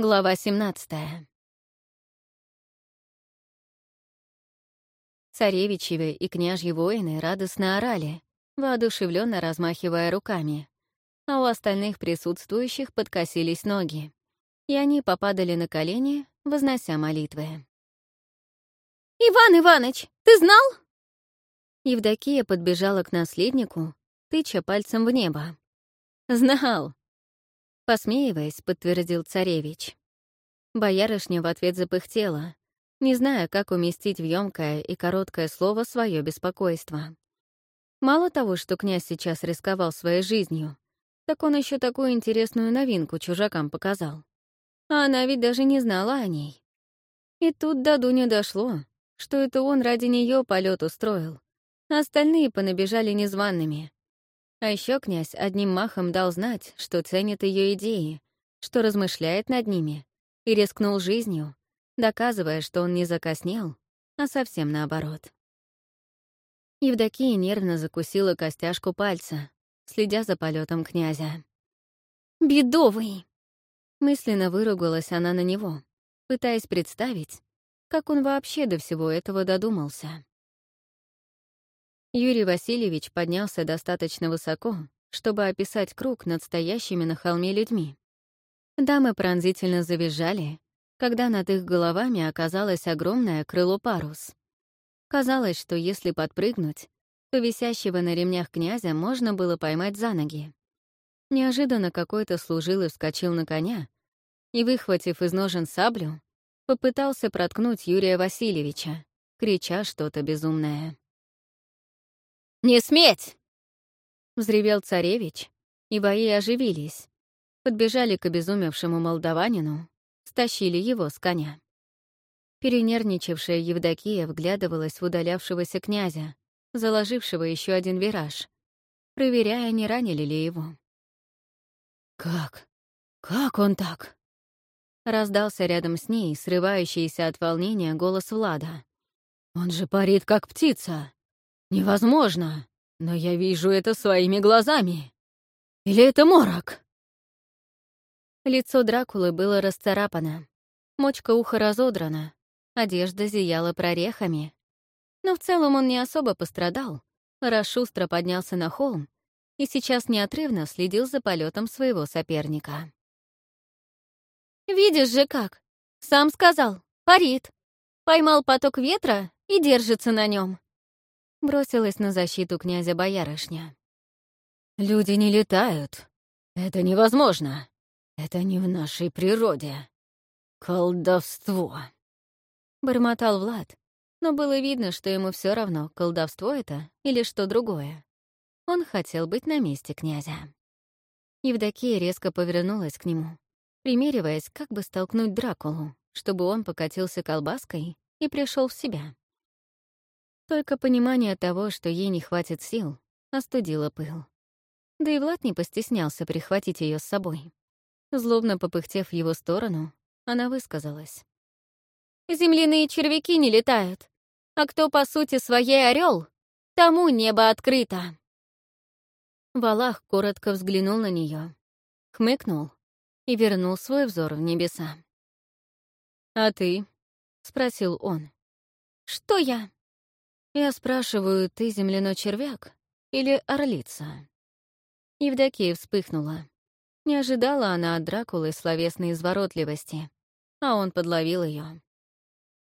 Глава 17 Царевичевы и княжьи воины радостно орали, воодушевленно размахивая руками, а у остальных присутствующих подкосились ноги, и они попадали на колени, вознося молитвы. «Иван Иваныч, ты знал?» Евдокия подбежала к наследнику, тыча пальцем в небо. «Знал!» Посмеиваясь, подтвердил царевич. Боярышня в ответ запыхтела, не зная, как уместить в ёмкое и короткое слово свое беспокойство. Мало того, что князь сейчас рисковал своей жизнью, так он еще такую интересную новинку чужакам показал. А она ведь даже не знала о ней. И тут до Дуни дошло, что это он ради нее полет устроил. Остальные понабежали незваными. А еще князь одним махом дал знать, что ценит ее идеи, что размышляет над ними, и рискнул жизнью, доказывая, что он не закоснел, а совсем наоборот. Евдокия нервно закусила костяшку пальца, следя за полетом князя. «Бедовый!» Мысленно выругалась она на него, пытаясь представить, как он вообще до всего этого додумался. Юрий Васильевич поднялся достаточно высоко, чтобы описать круг над стоящими на холме людьми. Дамы пронзительно завизжали, когда над их головами оказалось огромное крыло-парус. Казалось, что если подпрыгнуть, то висящего на ремнях князя можно было поймать за ноги. Неожиданно какой-то служилый вскочил на коня и, выхватив из ножен саблю, попытался проткнуть Юрия Васильевича, крича что-то безумное. «Не сметь!» — взревел царевич, и бои оживились. Подбежали к обезумевшему молдаванину, стащили его с коня. Перенервничавшая Евдокия вглядывалась в удалявшегося князя, заложившего еще один вираж, проверяя, не ранили ли его. «Как? Как он так?» Раздался рядом с ней, срывающийся от волнения голос Влада. «Он же парит, как птица!» Невозможно, но я вижу это своими глазами. Или это морок? Лицо Дракулы было расцарапано, мочка уха разодрана, одежда зияла прорехами. Но в целом он не особо пострадал, раз шустро поднялся на холм и сейчас неотрывно следил за полетом своего соперника. «Видишь же как! Сам сказал, парит. Поймал поток ветра и держится на нем бросилась на защиту князя Боярышня. «Люди не летают. Это невозможно. Это не в нашей природе. Колдовство!» Бормотал Влад, но было видно, что ему все равно, колдовство это или что другое. Он хотел быть на месте князя. Евдокия резко повернулась к нему, примериваясь, как бы столкнуть Дракулу, чтобы он покатился колбаской и пришел в себя. Только понимание того, что ей не хватит сил, остудило пыл. Да и Влад не постеснялся прихватить ее с собой. Злобно попыхтев в его сторону, она высказалась. «Земляные червяки не летают, а кто, по сути, своей орел, тому небо открыто». Валах коротко взглянул на нее, хмыкнул и вернул свой взор в небеса. «А ты?» — спросил он. «Что я?» Я спрашиваю, ты земляной червяк или орлица? Евдокия вспыхнула. Не ожидала она от Дракулы словесной изворотливости, а он подловил ее.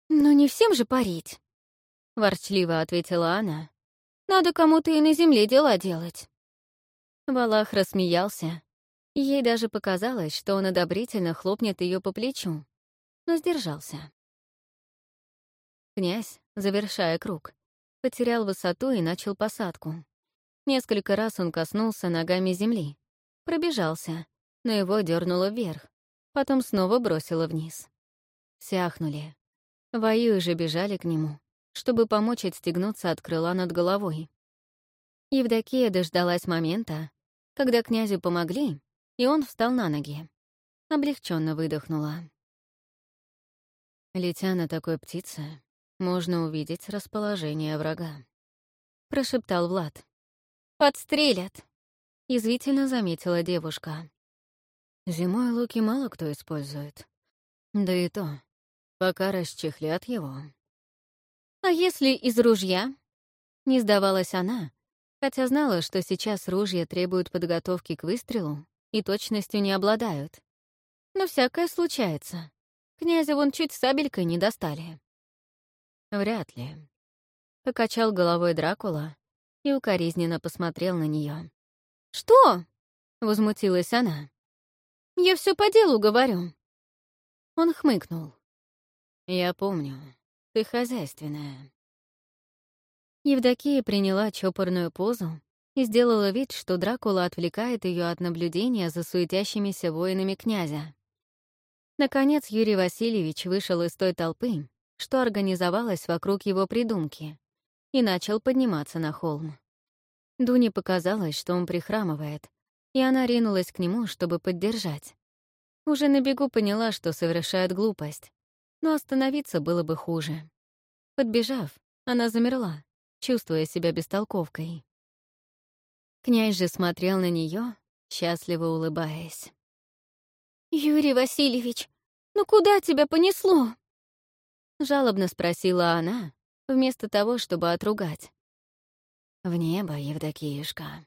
«Ну не всем же парить», — ворчливо ответила она. «Надо кому-то и на земле дела делать». Валах рассмеялся. Ей даже показалось, что он одобрительно хлопнет ее по плечу, но сдержался. Князь, завершая круг, потерял высоту и начал посадку. Несколько раз он коснулся ногами земли, пробежался, но его дернуло вверх, потом снова бросило вниз. Сяхнули. Вои уже бежали к нему, чтобы помочь отстегнуться от крыла над головой. Евдокия дождалась момента, когда князю помогли, и он встал на ноги. Облегченно выдохнула. Летя на такой птице, можно увидеть расположение врага. Прошептал Влад. «Подстрелят!» — язвительно заметила девушка. Зимой луки мало кто использует. Да и то, пока расчехлят его. А если из ружья? Не сдавалась она, хотя знала, что сейчас ружья требуют подготовки к выстрелу и точностью не обладают. Но всякое случается. Князя вон чуть сабелькой не достали. Вряд ли. Покачал головой Дракула и укоризненно посмотрел на нее. «Что?» — возмутилась она. «Я все по делу говорю». Он хмыкнул. «Я помню, ты хозяйственная». Евдокия приняла чопорную позу и сделала вид, что Дракула отвлекает ее от наблюдения за суетящимися воинами князя. Наконец Юрий Васильевич вышел из той толпы, что организовалась вокруг его придумки, и начал подниматься на холм. Дуне показалось, что он прихрамывает, и она ринулась к нему, чтобы поддержать. Уже на бегу поняла, что совершает глупость, но остановиться было бы хуже. Подбежав, она замерла, чувствуя себя бестолковкой. Князь же смотрел на нее, счастливо улыбаясь. «Юрий Васильевич, ну куда тебя понесло?» Жалобно спросила она, вместо того, чтобы отругать. «В небо, Евдокиюшка».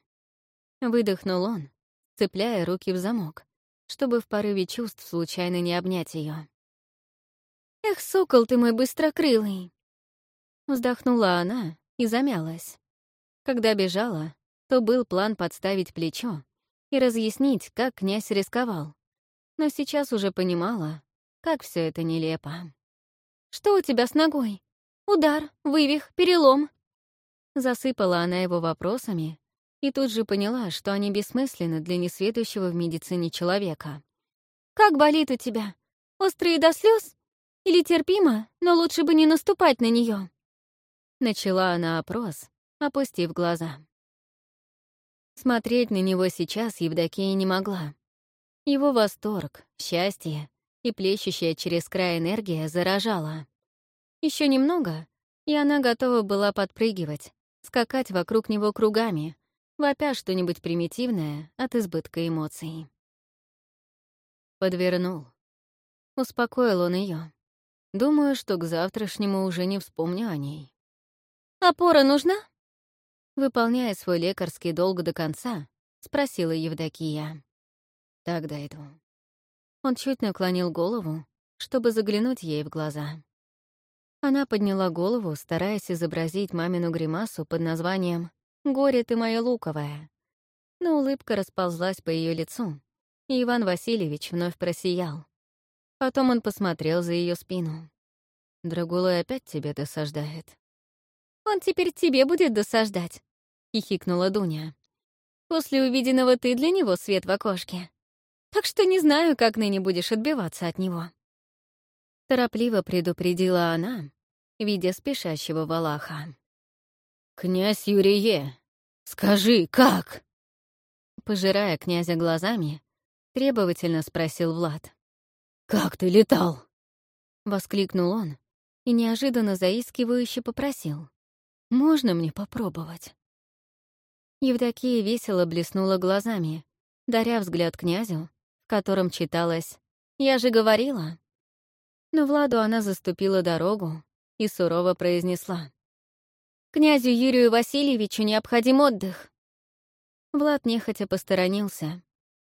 Выдохнул он, цепляя руки в замок, чтобы в порыве чувств случайно не обнять ее. «Эх, сокол ты мой быстрокрылый!» Вздохнула она и замялась. Когда бежала, то был план подставить плечо и разъяснить, как князь рисковал. Но сейчас уже понимала, как все это нелепо. «Что у тебя с ногой? Удар, вывих, перелом?» Засыпала она его вопросами и тут же поняла, что они бессмысленны для несведущего в медицине человека. «Как болит у тебя? Острые до слез? Или терпимо, но лучше бы не наступать на нее? Начала она опрос, опустив глаза. Смотреть на него сейчас Евдокия не могла. Его восторг, счастье и плещущая через край энергия заражала. Еще немного, и она готова была подпрыгивать, скакать вокруг него кругами, вопя что-нибудь примитивное от избытка эмоций. Подвернул. Успокоил он ее. Думаю, что к завтрашнему уже не вспомню о ней. «Опора нужна?» Выполняя свой лекарский долг до конца, спросила Евдокия. «Так дойду». Он чуть наклонил голову, чтобы заглянуть ей в глаза. Она подняла голову, стараясь изобразить мамину гримасу под названием «Горе ты моя луковая». Но улыбка расползлась по ее лицу, и Иван Васильевич вновь просиял. Потом он посмотрел за ее спину. «Драгулой опять тебе досаждает». Он теперь тебе будет досаждать», — хихикнула Дуня. «После увиденного ты для него свет в окошке. Так что не знаю, как ныне будешь отбиваться от него». Торопливо предупредила она, видя спешащего Валаха. «Князь Юрие, скажи, как?» Пожирая князя глазами, требовательно спросил Влад. «Как ты летал?» — воскликнул он и неожиданно заискивающе попросил. Можно мне попробовать?» Евдокия весело блеснула глазами, даря взгляд князю, котором читалось «Я же говорила». Но Владу она заступила дорогу и сурово произнесла. «Князю Юрию Васильевичу необходим отдых». Влад нехотя посторонился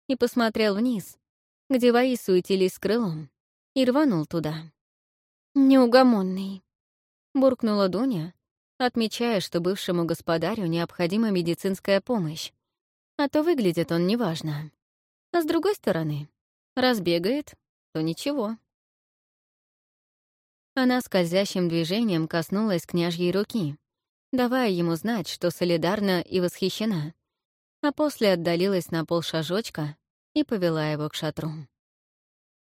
и посмотрел вниз, где вои суетились с крылом, и рванул туда. «Неугомонный», — буркнула Дуня, отмечая, что бывшему господарю необходима медицинская помощь, а то выглядит он неважно. А с другой стороны, разбегает, то ничего. Она скользящим движением коснулась княжьей руки, давая ему знать, что солидарна и восхищена, а после отдалилась на полшажочка и повела его к шатру.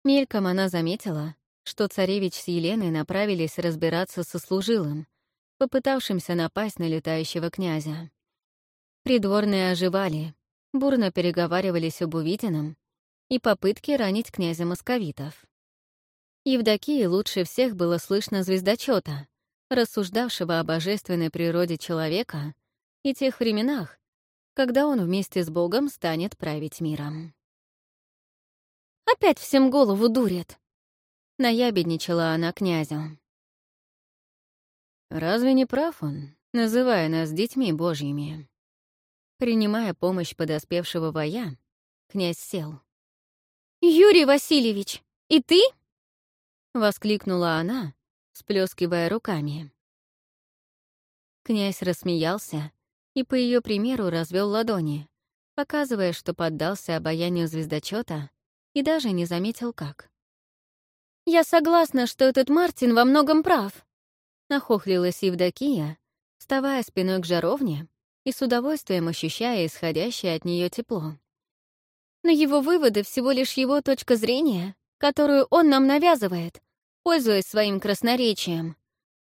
Мельком она заметила, что царевич с Еленой направились разбираться со служилым, попытавшимся напасть на летающего князя. Придворные оживали, бурно переговаривались об увиденном и попытке ранить князя московитов. Евдокии лучше всех было слышно звездочета, рассуждавшего о божественной природе человека и тех временах, когда он вместе с Богом станет править миром. «Опять всем голову дурят!» Наябедничала она князю. Разве не прав он, называя нас детьми божьими? Принимая помощь подоспевшего воя, князь сел. «Юрий Васильевич, и ты?» — воскликнула она, сплескивая руками. Князь рассмеялся и по ее примеру развел ладони, показывая, что поддался обаянию звездочета и даже не заметил как. «Я согласна, что этот Мартин во многом прав», — нахохлилась Евдокия, вставая спиной к жаровне и с удовольствием ощущая исходящее от нее тепло. Но его выводы всего лишь его точка зрения, которую он нам навязывает, пользуясь своим красноречием.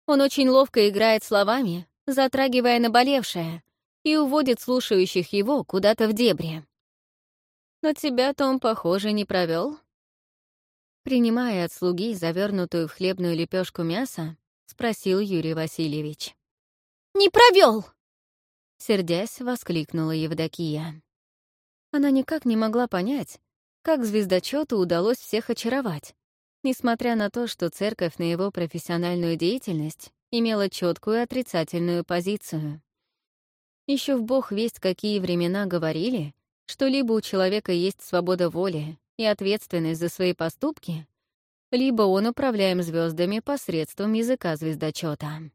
Он очень ловко играет словами, затрагивая наболевшее, и уводит слушающих его куда-то в дебри. Но тебя-то он, похоже, не провел. Принимая от слуги завернутую в хлебную лепешку мяса, спросил Юрий Васильевич. «Не провел! Сердясь, воскликнула Евдокия. Она никак не могла понять, как звездочету удалось всех очаровать, несмотря на то, что церковь на его профессиональную деятельность имела четкую отрицательную позицию. Еще в бог весть какие времена говорили, что либо у человека есть свобода воли и ответственность за свои поступки, либо он управляем звездами посредством языка звездочета.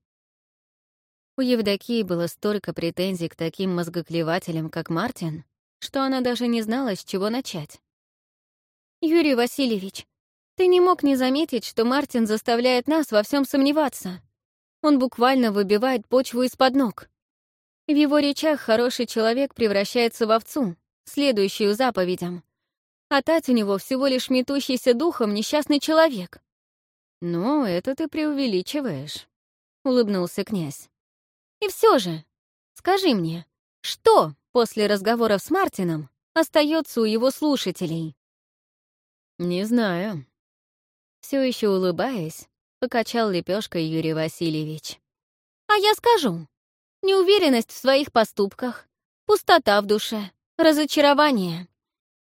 У Евдокии было столько претензий к таким мозгоклевателям, как Мартин, что она даже не знала, с чего начать. «Юрий Васильевич, ты не мог не заметить, что Мартин заставляет нас во всем сомневаться. Он буквально выбивает почву из-под ног. В его речах хороший человек превращается в овцу, следующую заповедям. А тать у него всего лишь метущийся духом несчастный человек. «Ну, это ты преувеличиваешь», — улыбнулся князь. «И все же, скажи мне, что после разговоров с Мартином остается у его слушателей?» «Не знаю». Все еще улыбаясь, покачал лепешкой Юрий Васильевич. «А я скажу. Неуверенность в своих поступках, пустота в душе, разочарование.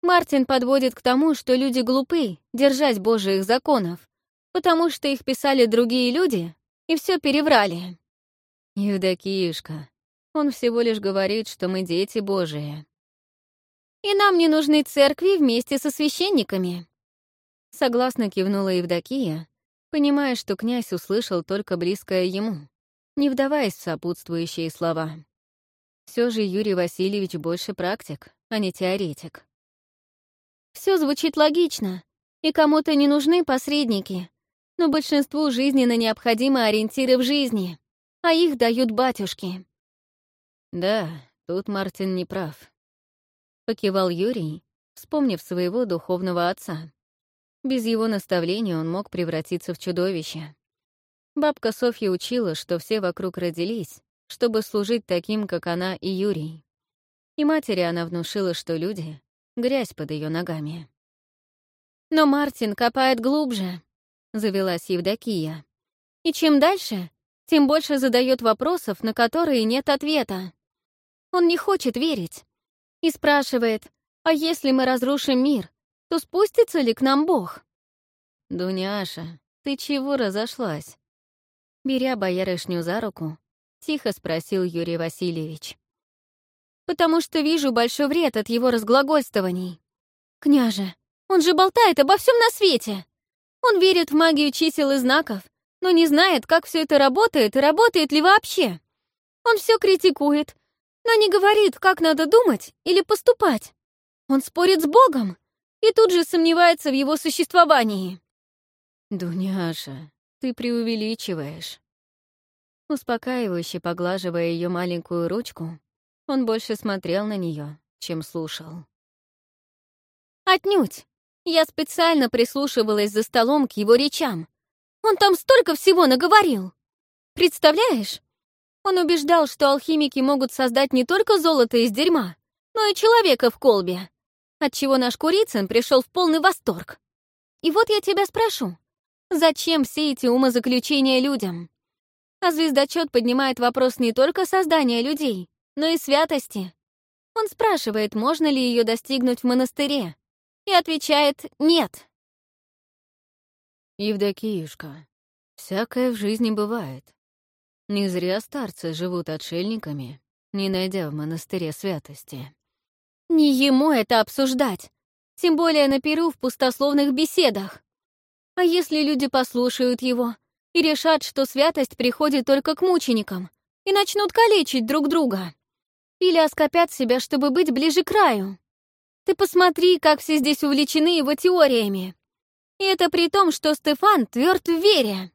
Мартин подводит к тому, что люди глупы держать божьих законов, потому что их писали другие люди и все переврали». «Евдокиюшка, он всего лишь говорит, что мы дети Божии». «И нам не нужны церкви вместе со священниками», Согласно кивнула Евдокия, понимая, что князь услышал только близкое ему, не вдаваясь в сопутствующие слова. Все же Юрий Васильевич больше практик, а не теоретик. Все звучит логично, и кому-то не нужны посредники, но большинству жизненно необходимы ориентиры в жизни, а их дают батюшки. Да, тут Мартин не прав. Покивал Юрий, вспомнив своего духовного отца. Без его наставления он мог превратиться в чудовище. Бабка Софья учила, что все вокруг родились, чтобы служить таким, как она и Юрий. И матери она внушила, что люди — грязь под ее ногами. «Но Мартин копает глубже», — завелась Евдокия. «И чем дальше, тем больше задает вопросов, на которые нет ответа. Он не хочет верить. И спрашивает, а если мы разрушим мир, то спустится ли к нам Бог? «Дуняша, ты чего разошлась?» Беря боярышню за руку, тихо спросил Юрий Васильевич. «Потому что вижу большой вред от его разглагольствований. Княже, он же болтает обо всем на свете. Он верит в магию чисел и знаков, но не знает, как все это работает и работает ли вообще. Он все критикует, но не говорит, как надо думать или поступать. Он спорит с Богом, и тут же сомневается в его существовании. «Дуняша, ты преувеличиваешь». Успокаивающе поглаживая ее маленькую ручку, он больше смотрел на нее, чем слушал. «Отнюдь! Я специально прислушивалась за столом к его речам. Он там столько всего наговорил! Представляешь? Он убеждал, что алхимики могут создать не только золото из дерьма, но и человека в колбе отчего наш Курицын пришел в полный восторг. И вот я тебя спрошу, зачем все эти умозаключения людям? А звездочет поднимает вопрос не только создания людей, но и святости. Он спрашивает, можно ли ее достигнуть в монастыре, и отвечает «нет». Евдокиюшка, всякое в жизни бывает. Не зря старцы живут отшельниками, не найдя в монастыре святости. Не ему это обсуждать, тем более на перу в пустословных беседах. А если люди послушают его и решат, что святость приходит только к мученикам, и начнут калечить друг друга? Или оскопят себя, чтобы быть ближе к краю? Ты посмотри, как все здесь увлечены его теориями. И это при том, что Стефан тверд в вере.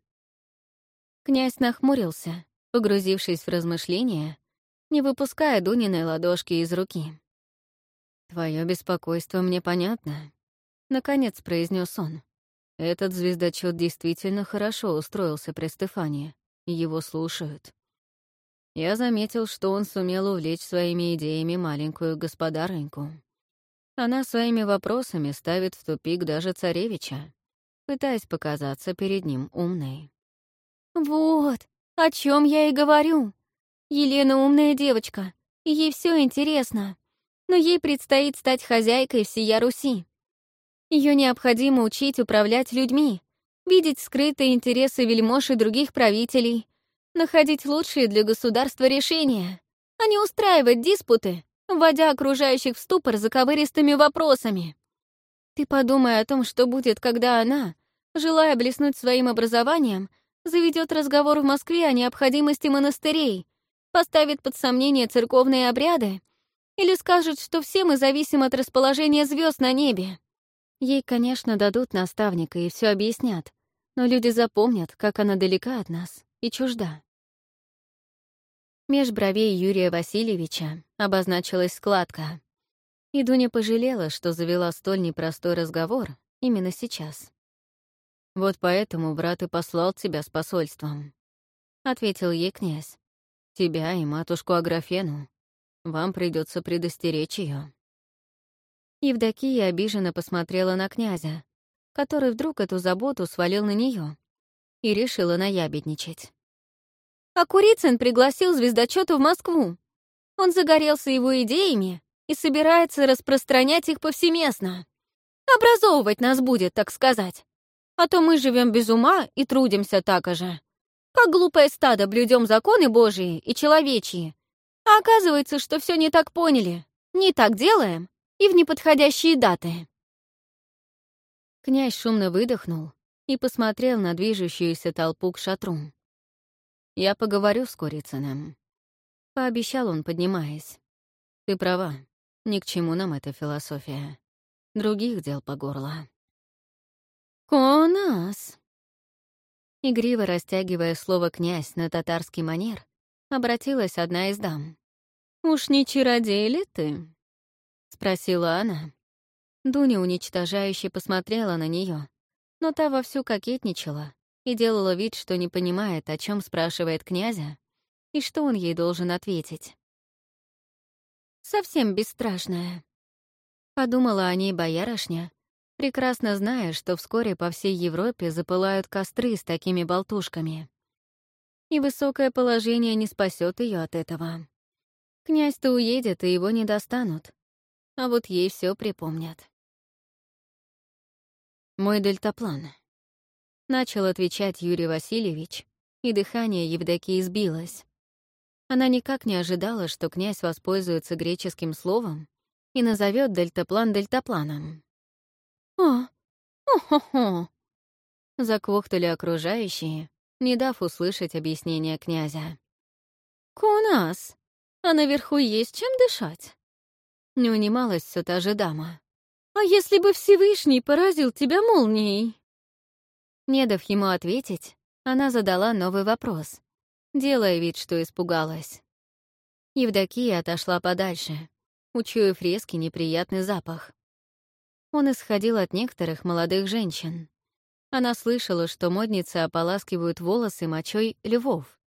Князь нахмурился, погрузившись в размышления, не выпуская Дуниной ладошки из руки. «Твое беспокойство мне понятно», — наконец произнес он. «Этот звездочет действительно хорошо устроился при Стефане, его слушают. Я заметил, что он сумел увлечь своими идеями маленькую господареньку. Она своими вопросами ставит в тупик даже царевича, пытаясь показаться перед ним умной. «Вот, о чем я и говорю. Елена умная девочка, и ей все интересно. Но ей предстоит стать хозяйкой всея Руси. Ее необходимо учить управлять людьми, видеть скрытые интересы вельмож и других правителей, находить лучшие для государства решения, а не устраивать диспуты, вводя окружающих в ступор заковыристыми вопросами. Ты подумай о том, что будет, когда она, желая блеснуть своим образованием, заведет разговор в Москве о необходимости монастырей, поставит под сомнение церковные обряды или скажет, что все мы зависим от расположения звезд на небе. Ей, конечно, дадут наставника и все объяснят, но люди запомнят, как она далека от нас и чужда. Меж бровей Юрия Васильевича обозначилась складка. И Дуня пожалела, что завела столь непростой разговор именно сейчас. «Вот поэтому брат и послал тебя с посольством», — ответил ей князь. «Тебя и матушку Аграфену. Вам придется предостеречь ее. Евдокия обиженно посмотрела на князя, который вдруг эту заботу свалил на нее и решила наябедничать. А Курицын пригласил звездочета в Москву. Он загорелся его идеями и собирается распространять их повсеместно. Образовывать нас будет, так сказать. А то мы живем без ума и трудимся так же. Как глупое стадо блюдем законы Божии и человечьи. А оказывается, что все не так поняли, не так делаем и в неподходящие даты. Князь шумно выдохнул и посмотрел на движущуюся толпу к шатру. «Я поговорю с Курицыным», — пообещал он, поднимаясь. «Ты права, ни к чему нам эта философия. Других дел по горло». «Конас!» Игриво растягивая слово «князь» на татарский манер, обратилась одна из дам. «Уж не чародей ли ты?» — спросила она. Дуня уничтожающе посмотрела на нее, но та вовсю кокетничала и делала вид, что не понимает, о чем спрашивает князя и что он ей должен ответить. «Совсем бесстрашная», — подумала о ней боярышня, прекрасно зная, что вскоре по всей Европе запылают костры с такими болтушками. И высокое положение не спасет ее от этого. Князь-то уедет, и его не достанут. А вот ей все припомнят. «Мой дельтаплан», — начал отвечать Юрий Васильевич, и дыхание Евдокии сбилось. Она никак не ожидала, что князь воспользуется греческим словом и назовет дельтаплан дельтапланом. «О, о-хо-хо!» Заквохтали окружающие, не дав услышать объяснения князя. «Кунас, а наверху есть чем дышать?» Не унималась все та же дама. «А если бы Всевышний поразил тебя молнией?» Не дав ему ответить, она задала новый вопрос, делая вид, что испугалась. Евдокия отошла подальше, учуяв резкий неприятный запах. Он исходил от некоторых молодых женщин. Она слышала, что модницы ополаскивают волосы мочой львов,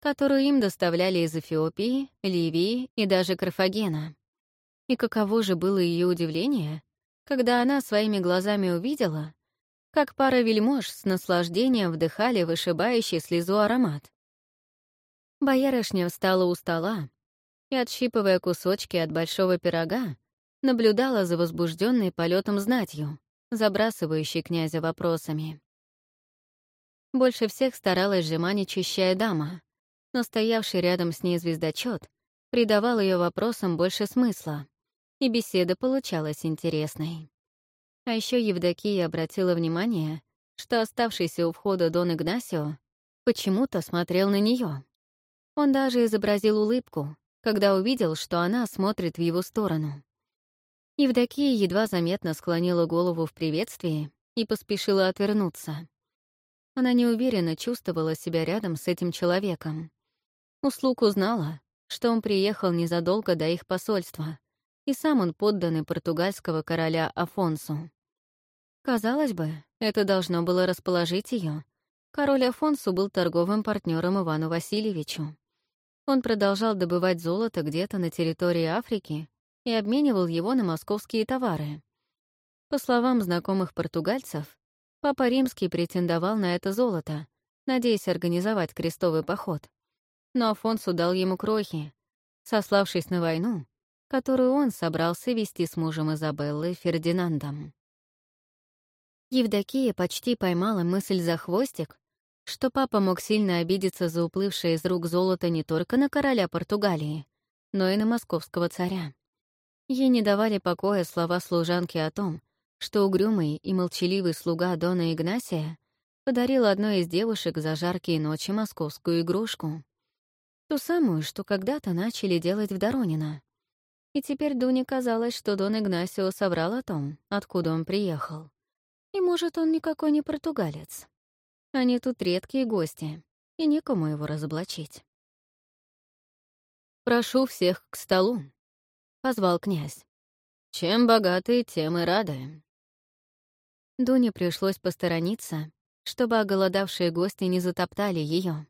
которую им доставляли из Эфиопии, Ливии и даже Карфагена. И каково же было ее удивление, когда она своими глазами увидела, как пара вельмож с наслаждением вдыхали вышибающий слезу аромат. Боярышня встала у стола и, отщипывая кусочки от большого пирога, наблюдала за возбужденной полетом знатью, забрасывающей князя вопросами. Больше всех старалась жеманничащая дама, но стоявший рядом с ней звездочет придавал ее вопросам больше смысла, и беседа получалась интересной. А еще Евдокия обратила внимание, что оставшийся у входа Дон Игнасио почему-то смотрел на нее. Он даже изобразил улыбку, когда увидел, что она смотрит в его сторону. Евдокия едва заметно склонила голову в приветствии и поспешила отвернуться. Она неуверенно чувствовала себя рядом с этим человеком. Услуг узнала, что он приехал незадолго до их посольства, и сам он подданный португальского короля Афонсу. Казалось бы, это должно было расположить ее. Король Афонсу был торговым партнером Ивану Васильевичу. Он продолжал добывать золото где-то на территории Африки и обменивал его на московские товары. По словам знакомых португальцев, Папа Римский претендовал на это золото, надеясь организовать крестовый поход. Но Афонсу дал ему крохи, сославшись на войну, которую он собрался вести с мужем Изабеллы Фердинандом. Евдокия почти поймала мысль за хвостик, что папа мог сильно обидеться за уплывшее из рук золото не только на короля Португалии, но и на московского царя. Ей не давали покоя слова служанки о том, что угрюмый и молчаливый слуга Дона Игнасия подарил одной из девушек за жаркие ночи московскую игрушку. Ту самую, что когда-то начали делать в Доронино. И теперь Дуне казалось, что Дон Игнасио соврал о том, откуда он приехал. И, может, он никакой не португалец. Они тут редкие гости, и некому его разоблачить. «Прошу всех к столу», — позвал князь. «Чем богаты, тем и рады». Дуне пришлось посторониться, чтобы оголодавшие гости не затоптали ее.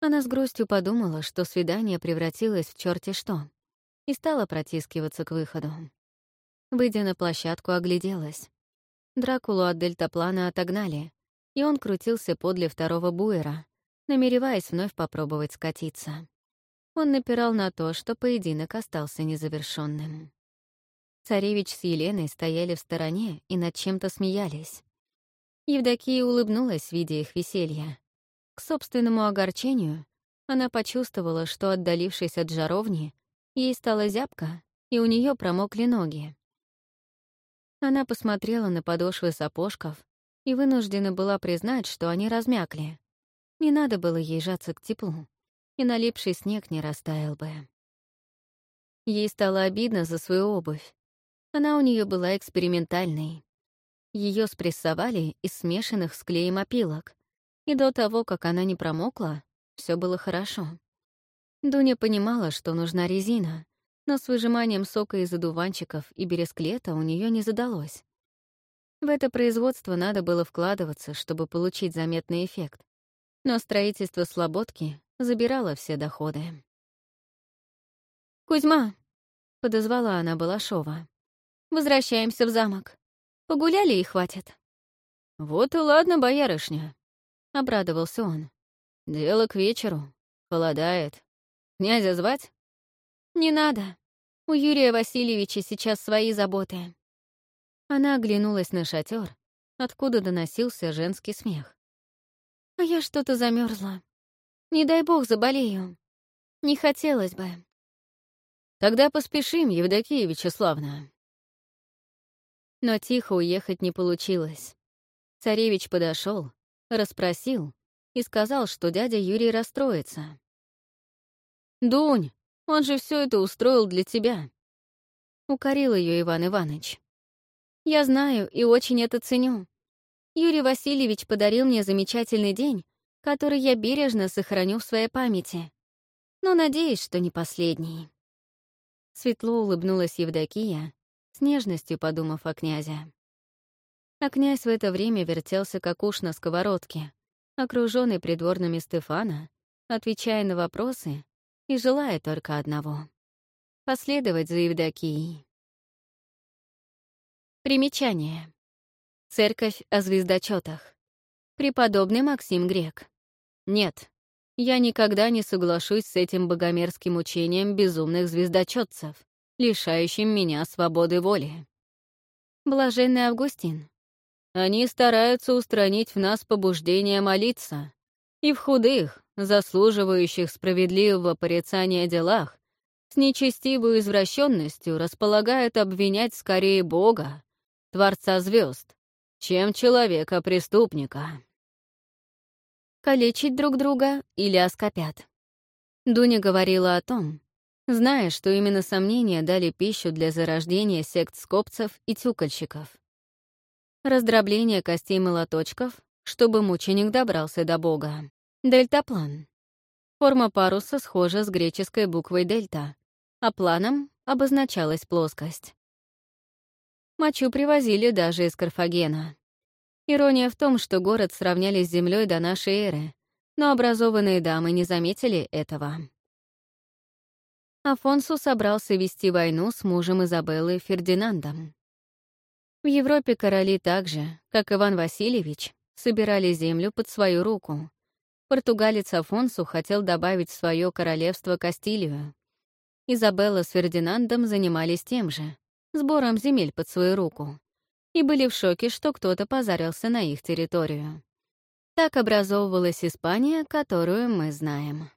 Она с грустью подумала, что свидание превратилось в черти что, и стала протискиваться к выходу. Выйдя на площадку, огляделась. Дракулу от дельтаплана отогнали, и он крутился подле второго буера, намереваясь вновь попробовать скатиться. Он напирал на то, что поединок остался незавершенным. Царевич с Еленой стояли в стороне и над чем-то смеялись. Евдокия улыбнулась, видя их веселье. К собственному огорчению она почувствовала, что, отдалившись от жаровни, ей стало зябко, и у нее промокли ноги. Она посмотрела на подошвы сапожков и вынуждена была признать, что они размякли. Не надо было ей жаться к теплу, и налипший снег не растаял бы. Ей стало обидно за свою обувь. Она у нее была экспериментальной. Ее спрессовали из смешанных с клеем опилок, и до того, как она не промокла, все было хорошо. Дуня понимала, что нужна резина, но с выжиманием сока из одуванчиков и бересклета у нее не задалось. В это производство надо было вкладываться, чтобы получить заметный эффект. Но строительство слободки забирало все доходы. «Кузьма!» — подозвала она Балашова. Возвращаемся в замок. Погуляли и хватит». «Вот и ладно, боярышня», — обрадовался он. «Дело к вечеру. Холодает. Князя звать?» «Не надо. У Юрия Васильевича сейчас свои заботы». Она оглянулась на шатер, откуда доносился женский смех. «А я что-то замерзла. Не дай бог заболею. Не хотелось бы». «Тогда поспешим, Евдокия Вячеславна», но тихо уехать не получилось. Царевич подошел, расспросил и сказал, что дядя Юрий расстроится. «Дунь, он же все это устроил для тебя», — укорил ее Иван Иванович. «Я знаю и очень это ценю. Юрий Васильевич подарил мне замечательный день, который я бережно сохраню в своей памяти. Но надеюсь, что не последний». Светло улыбнулась Евдокия с нежностью подумав о князе. А князь в это время вертелся как уж на сковородке, окруженный придворными Стефана, отвечая на вопросы и желая только одного — последовать за Евдокией. Примечание. Церковь о звездочетах. Преподобный Максим Грек. Нет, я никогда не соглашусь с этим богомерзким учением безумных звездочетцев лишающим меня свободы воли. Блаженный Августин. Они стараются устранить в нас побуждение молиться, и в худых, заслуживающих справедливого порицания делах, с нечестивой извращенностью располагают обвинять скорее Бога, Творца звезд, чем человека-преступника. Калечить друг друга или оскопят. Дуня говорила о том, зная, что именно сомнения дали пищу для зарождения сект скопцев и тюкольщиков. Раздробление костей молоточков, чтобы мученик добрался до Бога. Дельтаплан. Форма паруса схожа с греческой буквой «дельта», а планом обозначалась плоскость. Мочу привозили даже из Карфагена. Ирония в том, что город сравняли с землей до нашей эры, но образованные дамы не заметили этого. Афонсу собрался вести войну с мужем Изабеллы Фердинандом. В Европе короли так же, как Иван Васильевич, собирали землю под свою руку. Португалец Афонсу хотел добавить в свое королевство Кастилию. Изабелла с Фердинандом занимались тем же — сбором земель под свою руку. И были в шоке, что кто-то позарился на их территорию. Так образовывалась Испания, которую мы знаем.